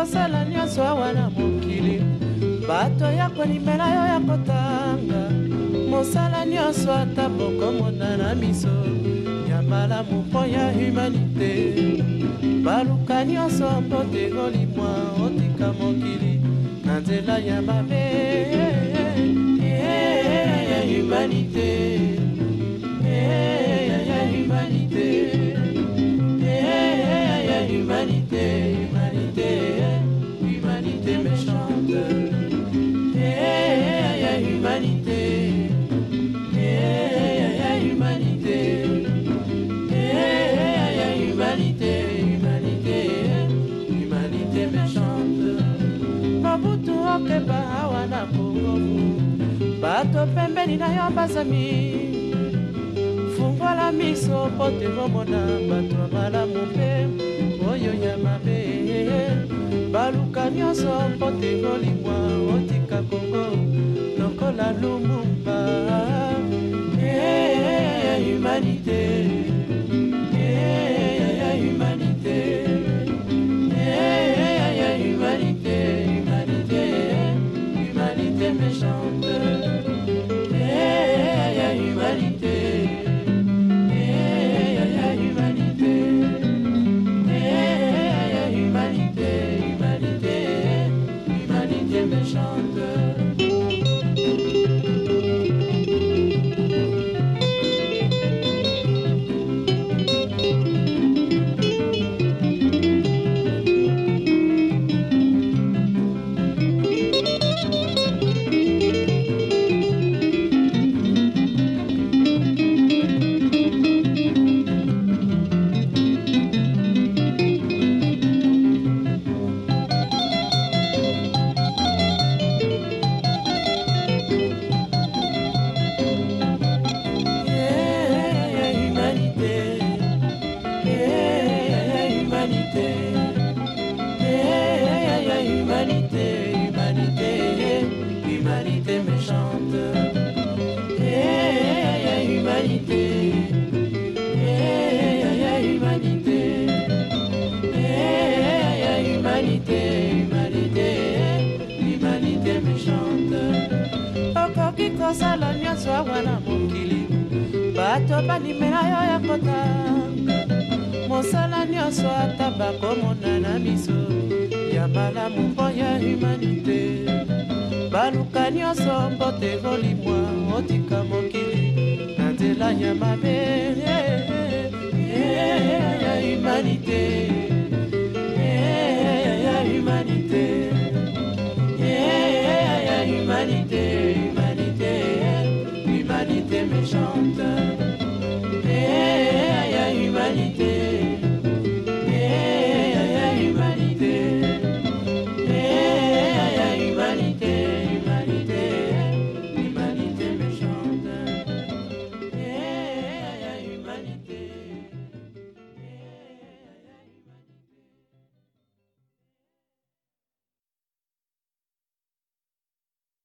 kosala nyonso awa na mokili bato ya kolimela yo ya kotanga mosala nyonso ata bokomona na miso ya malamu mpo ya humanite baluka nyonso mpo te olimwa otika mokili na nzela ya mabe mopemba awa na kongo bato pembeni na yo bazami fungola miso mpo te komona bato ya malamu mpe oyo ya mabe baluka nyonso mpo te kolimwa otika kongo lokola lumu humanité méchante. Eh, eh, eh humanité. Eh, eh humanité. Eh, humanité, humanité, humanité méchante. Okoki kosala nyonso pas na mokili bato balimela yo ya kota soit nyonso pour mon miso ya malamu mpo ya humanité baluka nyonso mbote evoli mwa otika mokili na nzela ya mabe eh, eh, ya humanité eh, ya humanité ya humanité humanité humanité méchante ya humanité